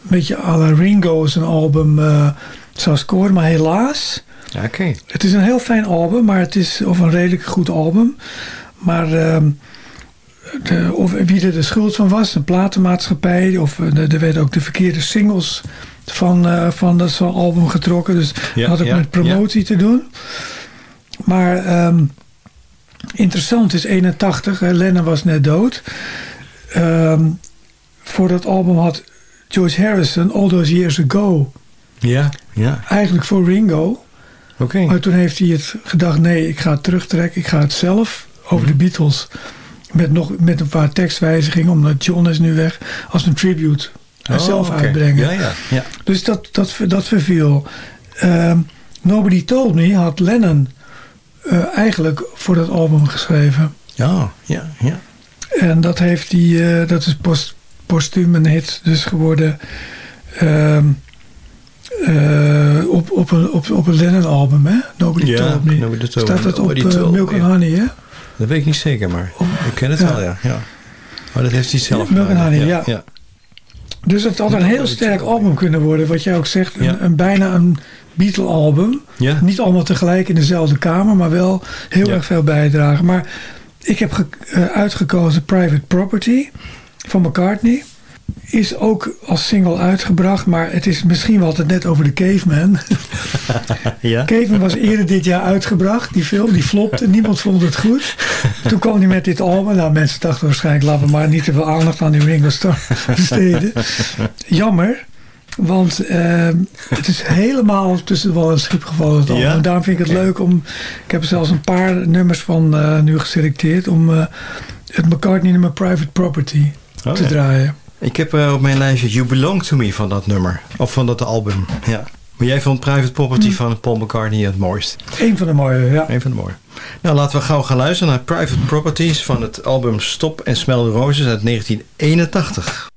beetje à la Ringo zijn album eh, zou scoren. Maar helaas, Ja, het is een heel fijn album. Maar het is, of een redelijk goed album. Maar ehm, de, of wie er de schuld van was, een platenmaatschappij. Of eh, er er werden ook de verkeerde singles van, van dat zo'n album getrokken. Dus Ja, dat had ook ja, met promotie te doen. Maar ehm, Interessant is 81, hè, Lennon was net dood. Ehm, voor dat album had George Harrison All Those Years Ago Ja, ja. eigenlijk voor Ringo. Oké. Maar toen heeft hij het gedacht, nee, ik ga het terugtrekken. Ik ga het zelf over de Beatles met, nog, met een paar tekstwijzigingen, omdat John is nu weg, als een tribute Oh, zelf uitbrengen. Ja, ja, ja. Dus dat, dat, dat verviel. Ehm, Nobody Told Me had Lennon eh, eigenlijk voor dat album geschreven. Ja, ja, ja. En dat heeft hij, eh, dat is post, postuum een hit dus geworden. ehm, eh, op, op, een, op, op een Lennon album, hè? Nobody Ja, Told Me. Nobody Told Staat dat op Milk and ja. Honey, hè? Dat weet ik niet zeker, maar ik ken het Ja. wel, ja. ja. Maar dat heeft hij zelf Ja, Milk and Honey, ja. ja. Dus het had een heel sterk album kunnen worden. Wat jij ook zegt, een, een bijna een Beatle-album. Ja. Niet allemaal tegelijk in dezelfde kamer, maar wel heel Ja. erg veel bijdragen. Maar ik heb eh, uitgekozen Private Property van McCartney. Is ook als single uitgebracht, maar het is misschien wel altijd net over de Caveman. Ja? Caveman was eerder dit jaar uitgebracht, die film, die flopte. Niemand vond het goed. Toen kwam hij met dit album. Nou, mensen dachten waarschijnlijk, laten we maar niet te veel aandacht aan die Ringo Starr besteden. Jammer, want eh, het is helemaal tussen de wal en schip gevallen. Ja? En daarom vind ik het leuk om, ik heb er zelfs een paar nummers van eh, nu geselecteerd, om eh, het McCartney nummer Private Property Oh, te ja. draaien. Ik heb eh, op mijn lijstje You Belong To Me van dat nummer. Of van dat album, ja. Maar jij vond Private Property Hm. van Paul McCartney het mooist. Eén van de mooie, ja. Een van de mooie. Nou, laten we gauw gaan luisteren naar Private Properties van het album Stop en Smell the Roses uit 1981.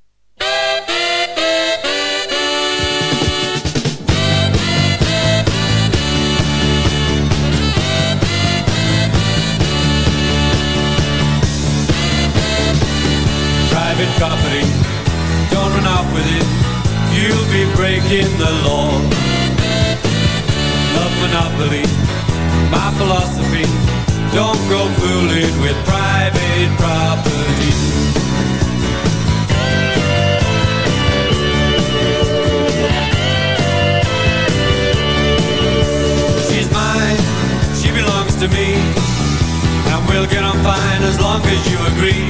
Philosophy. Don't go fooling with private property. She's mine, she belongs to me. And we'll get on fine as long as you agree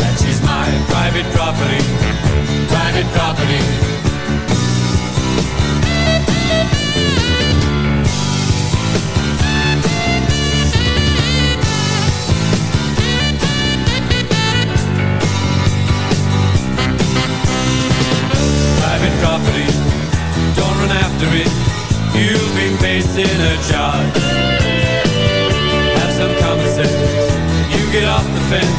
that she's my private property, private property. nothing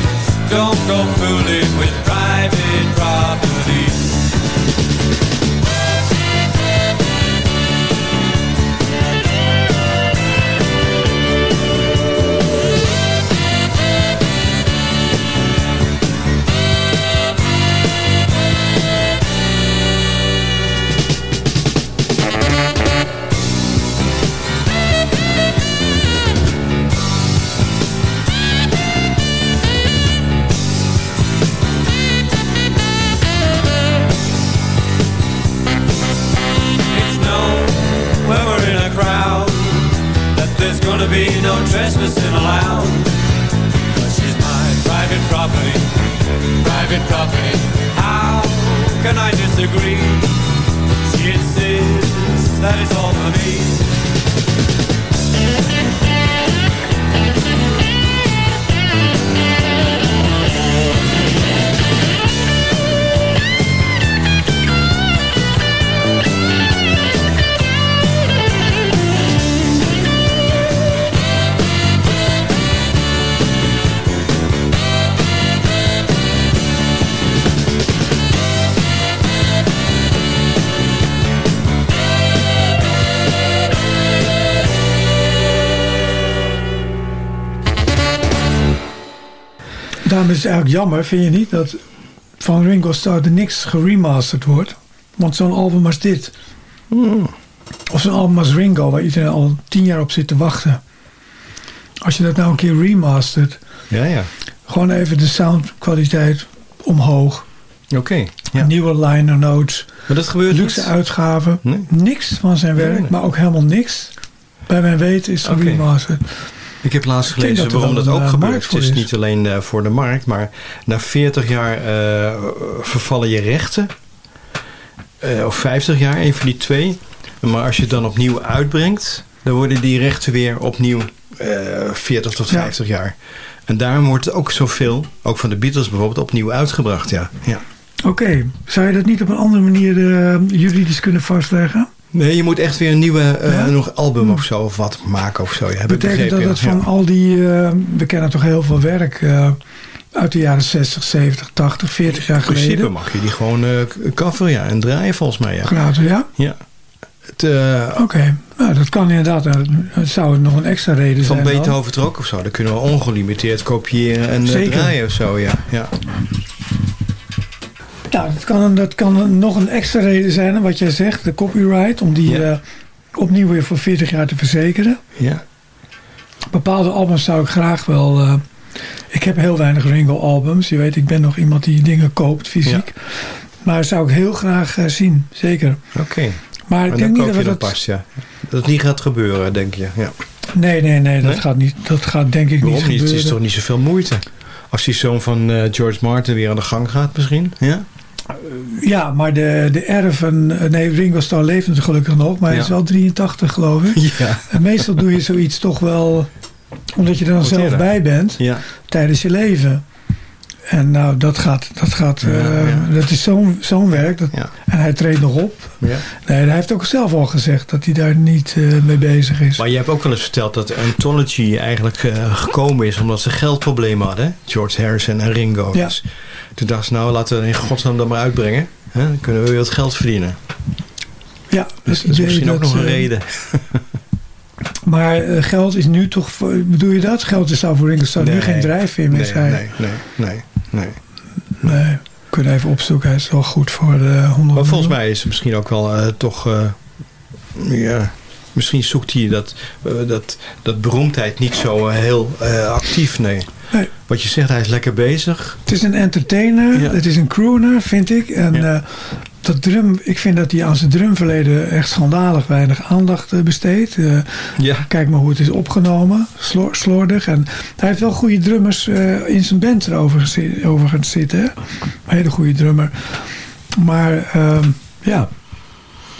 is eigenlijk jammer, vind je niet, dat van Ringo Starr er niks geremasterd wordt. Want zo'n album als dit, of zo'n album als Ringo, waar iedereen al tien jaar op zit te wachten. Als je dat nou een keer remastert, Ja, ja. gewoon even de soundkwaliteit omhoog. Oké. ja. Nieuwe liner notes, Maar dat gebeurt luxe niet. uitgaven. Nee. Niks van zijn werk, Nee, nee. maar ook helemaal niks. Bij mijn weten is het Oké. Ik heb laatst gelezen dat waarom dat ook eh, gebeurt. Het is is. niet alleen eh, voor de markt, maar na 40 jaar eh, vervallen je rechten. Of 50 jaar, een van die twee. Maar als je het dan opnieuw uitbrengt, dan worden die rechten weer opnieuw eh 40 tot Ja. 50 jaar. En daarom wordt het ook zoveel, ook van de Beatles bijvoorbeeld, opnieuw uitgebracht. Ja. Ja. Oké, zou je dat niet op een andere manier juridisch kunnen vastleggen? Nee, je moet echt weer een nieuwe eh, Ja? nog album of zo of wat maken of zo. Ja, Betekent dat het ja. van al die... eh, we kennen toch heel veel werk eh, uit de jaren 60, 70, 80, 40 jaar In principe geleden. mag je die gewoon eh coveren ja, en draaien volgens mij. Ja. Gratis, ja? ja. Oké, nou dat kan inderdaad. Het zou nog een extra reden van zijn dan. Beethoven ook of zo. Dan kunnen we ongelimiteerd kopiëren en draaien of zo. Ja. Ja. Ja, dat kan, een- dat kan een- nog een extra reden zijn, wat jij zegt, de copyright, om die Ja. eh, opnieuw weer voor 40 jaar te verzekeren. Ja. Bepaalde albums zou ik graag wel. eh, ik heb heel weinig Ringo-albums. Je weet, ik ben nog iemand die dingen koopt fysiek. Maar zou ik heel graag eh, zien, zeker. Oké. Maar ik En denk niet dat dat dat. pas, ja. Dat niet gaat gebeuren, denk je. Ja. Nee, nee, nee, dat Nee? gaat niet. Dat gaat denk ik Waarom niet niet? Het gebeuren. is toch niet zoveel moeite? Als die zoon van George Martin weer aan de gang gaat misschien. Ja? Ja, maar de, de erven. Nee, Ringo Starr leeft gelukkig nog, maar hij Ja. is wel 83, geloof ik. Ja. En meestal doe je zoiets toch wel omdat je er dan zelf bij bent Ja. tijdens je leven. En nou, dat gaat, dat gaat, Ja, eh, ja. dat is zo'n zo'n werk. Dat, Ja. En hij treedt nog op. Nee, hij heeft ook zelf al gezegd dat hij daar niet eh, mee bezig is. Maar je hebt ook wel eens verteld dat Anthology eigenlijk eh, gekomen is omdat ze geldproblemen hadden. George Harrison en Ringo. Ja. Dus toen dacht ze, nou laten we in godsnaam dat maar uitbrengen. Hè? Dan kunnen we weer wat geld verdienen. ja, Dus dat is misschien ook nog een reden. Maar geld is nu toch, bedoel je dat? Geld is zou voor Ringo Starr nu Nee. geen drijfveer meer Nee, zijn. nee, nee, nee, nee. Nee. Kunnen even opzoeken. Hij is wel goed voor de 100 Maar volgens mij is het misschien ook wel eh, toch... eh, ja, misschien zoekt hij dat, eh, dat, dat beroemdheid niet zo eh, heel eh, actief, nee. Nee. Wat je zegt, hij is lekker bezig. Het is een entertainer. Ja. Het is een crooner, vind ik. En Ja. Dat drum, ik vind dat hij aan zijn drumverleden echt schandalig weinig aandacht eh, besteedt. Eh, Ja, kijk maar hoe het is opgenomen. Slor, slordig. En hij heeft wel goede drummers eh, in zijn band erover overigens zitten. hè. Een hele goede drummer. Maar ehm, ja,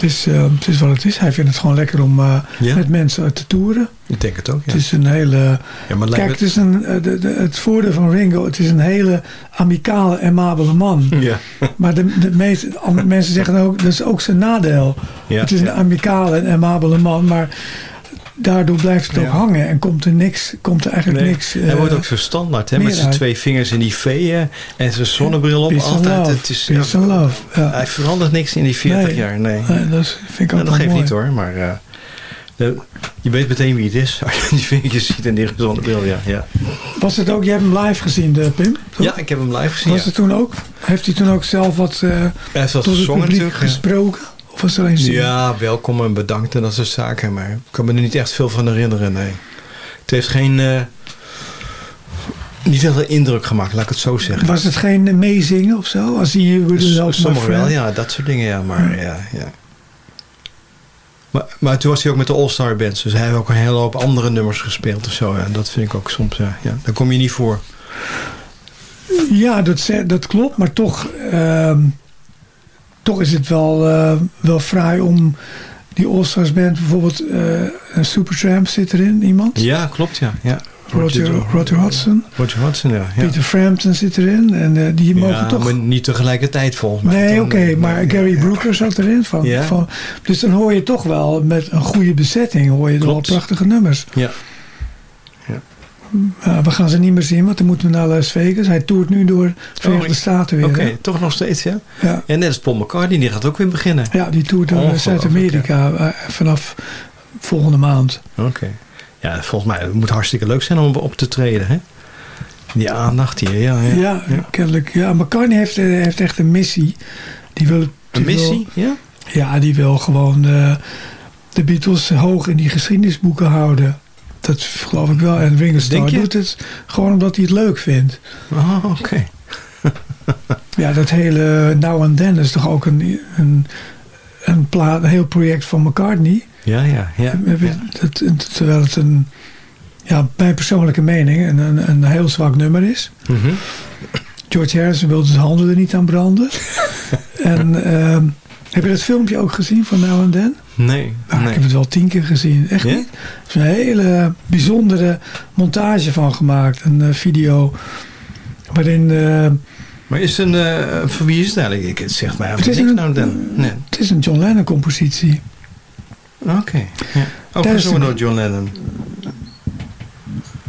het is, eh, het is wat het is. Hij vindt het gewoon lekker om eh, Ja. met mensen te toeren. ik denk het ook, ja. Het is een hele... ja maar Kijk, het, is een, eh, de, de, het voordeel van Ringo, het is een hele amicale, amabele man. Ja. Maar de, de meeste andere mensen zeggen ook, dat is ook zijn nadeel. Ja, het is een amicale en amabele man, maar daardoor blijft het ook Ja. hangen en komt er niks, komt er eigenlijk Nee. niks. Hij eh, wordt ook zo standaard, hè? Met zijn twee vingers in die veeën en zijn zonnebril op. Altijd. Het is, peace and love. Ja. Hij verandert niks in die 40 Nee. jaar, nee. Nee, dat vind ik ook dat geeft mooi. niet hoor, maar eh, de- je weet meteen wie het is als je die vingertjes ziet en die zonnebril, ja. Ja, Was het ook, je hebt hem live gezien, de Pim? ja ik heb hem live gezien. Was Ja. het toen ook? Heeft hij toen ook zelf wat eh, Hij heeft wat tot het publiek ja. gesproken? Of was er zingen? Ja, welkom en bedankt en dat soort zaken. Maar ik kan me er niet echt veel van herinneren, nee. Het heeft geen... eh, niet heel veel indruk gemaakt, laat ik het zo zeggen. Was het geen meezingen of zo? Als wilde helpen, Sommigen my wel, ja, dat soort dingen, ja. Maar, ja, ja. Maar, maar toen was hij ook met de All-Star Bands. Dus hij heeft ook een hele hoop andere nummers gespeeld of zo. Ja. Dat vind ik ook soms, ja. ja. Daar kom je niet voor. Ja, dat, dat klopt. Maar toch, ehm, toch is het wel, eh, wel fraai om die All-Stars Band bijvoorbeeld... eh, een Supertramp zit erin, iemand. Ja, klopt, ja. ja. Roger, Roger Hudson. Roger Hudson, ja. ja. Peter Frampton zit erin. En eh, die mogen ja, toch... maar niet tegelijkertijd volgens mij. Nee, oké, maar Gary. Brooker zat erin. Van, Ja. van, dus dan hoor je toch wel met een goede bezetting hoor je wel Klopt. prachtige nummers. Ja. Ja, we gaan ze niet meer zien, want dan moeten we naar Las Vegas. Hij toert nu door de Verenigde ik- Staten weer. Oké, toch nog steeds, ja? Ja. Ja, net als Paul McCartney, die gaat ook weer beginnen. ja, die toert door Ongelooflijk, Zuid-Amerika eh, vanaf volgende maand. Oké. Ja, volgens mij het moet hartstikke leuk zijn om op te treden, hè? Die aandacht hier, ja. ja. Ja, kennelijk. Ja, McCartney heeft, eh, heeft echt een missie. Die wil, die Een missie, ja? Ja, die wil gewoon de, de Beatles hoog in die geschiedenisboeken houden. Dat geloof ik wel. En Ringo Starr Denk je? doet het gewoon omdat hij het leuk vindt. Oh, oké. Ja, dat hele Now and Then is toch ook een, een, een, plaat, een heel project van McCartney. Ja, ja, ja. Dat- terwijl het een ja, mijn persoonlijke mening, een, een, een heel zwak nummer is. Mhm. George Harrison wilde zijn handen er niet aan branden. en ehm, heb je dat filmpje ook gezien van Now and Then? Nee, Nou, nee. Ik heb het wel tien keer gezien. Echt niet? Er is een hele bijzondere montage van gemaakt. Een eh, video waarin... eh, Maar is een, eh, voor wie is het eigenlijk? Ik, zegt mij Het is een- nou dan. Nee. het is een John Lennon compositie. Oké. Ja. Ook gezongen door John Lennon.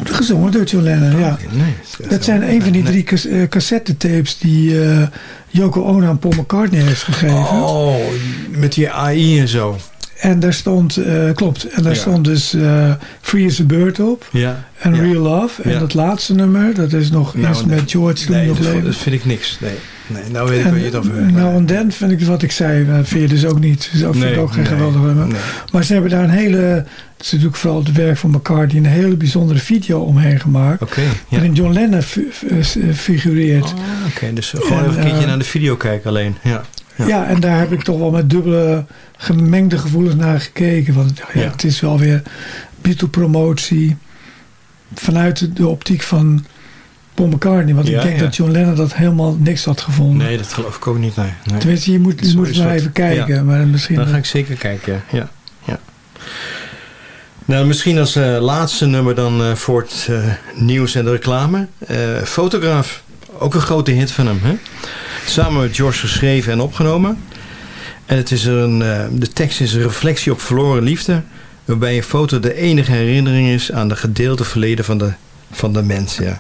Gezongen door John Lennon, ja. Nee. Dat zijn een van die Nee. drie eh, cassettetapes die eh Yoko Ono aan Paul McCartney heeft gegeven. Oh, met die AI en zo. En daar stond, eh, klopt, en daar Ja. stond dus eh, Free as a Bird op. Ja. En ja. Real Love. En dat laatste nummer, dat is nog Nou, met George toen Nee, nog dat, vind ik niks. Nee, nee nou weet ik waar je het over hebt. Nou en dan vind ik wat ik zei, dat vind je dus ook niet. Dus dat vind ik ook geen nee, geweldig nummer. Maar ze hebben daar een hele, het is natuurlijk vooral het werk van McCartney, een hele bijzondere video omheen gemaakt. Oké, ja. Waarin John Lennon fi- fi- eh, figureert. Oh, Oké, dus gewoon En, even een keertje eh, naar de video kijken alleen. Ja. Ja. Ja. en daar heb ik toch wel met dubbele gemengde gevoelens naar gekeken. Want ja, Ja. het is wel weer Beatle-promotie vanuit de, optiek van Paul McCartney. Want ik denk dat John Lennon dat helemaal niks had gevonden. Nee, dat geloof ik ook niet. Nee. nee. Tenminste, je moet, je moet maar even kijken. Maar misschien... Dan ga ik zeker kijken, ja. ja. Nou, misschien als eh, laatste nummer dan eh, voor het eh, nieuws en de reclame. Eh, Fotograaf, ook een grote hit van hem. Hè? Samen met George geschreven en opgenomen. En het is een, eh, de tekst is een reflectie op verloren liefde. Waarbij een foto de enige herinnering is aan de gedeelde verleden van de, van de mens. Ja.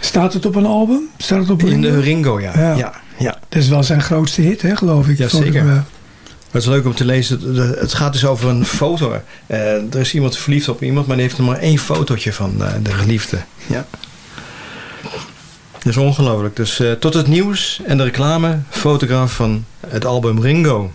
Staat het op een album? Staat het op een In de Ringo? Ja. Ja. ja. ja. Dat is wel zijn grootste hit, hè, geloof ik. Ja, zeker. Het is leuk om te lezen. Het gaat dus over een foto. Eh, er is iemand verliefd op iemand, maar die heeft er maar één fotootje van eh, de geliefde. Ja. Dat is ongelooflijk. Dus eh, tot het nieuws en de reclame. Fotograaf van het album Ringo.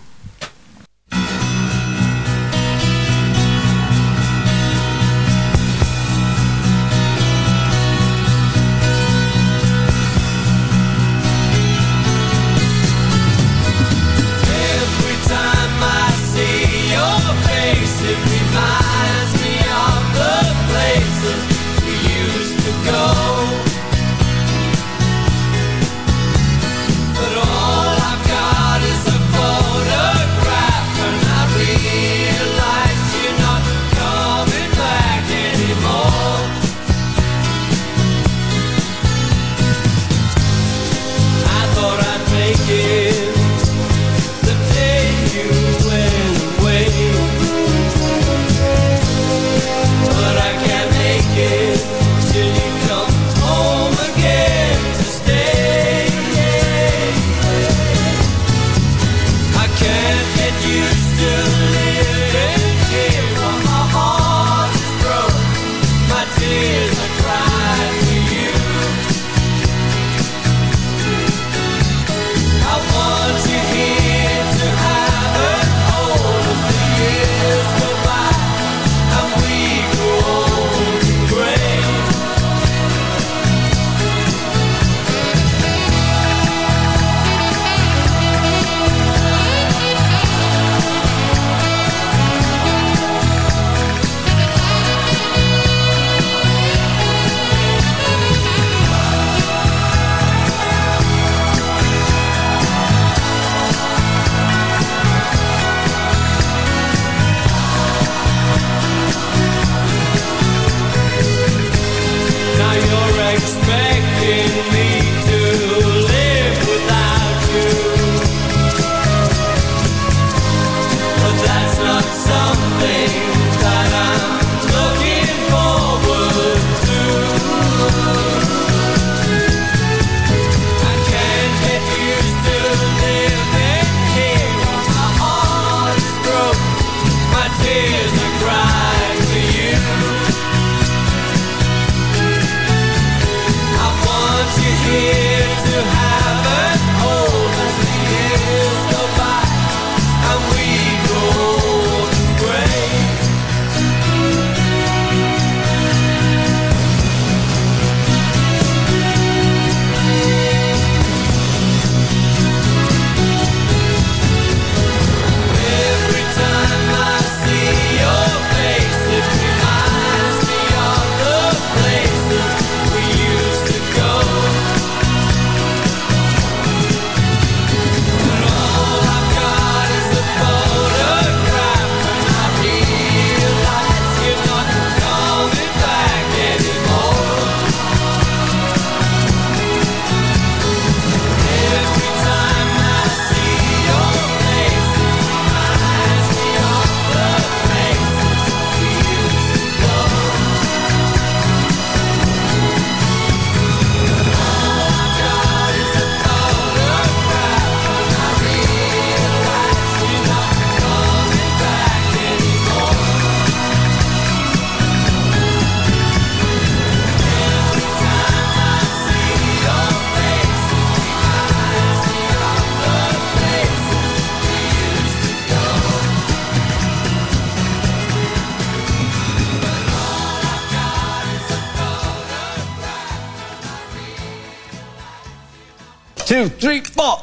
Two, three, four.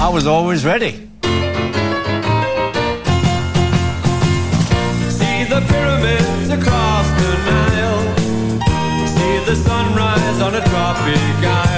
I was always ready. See the pyramids across the Nile. See the sunrise on a tropic isle.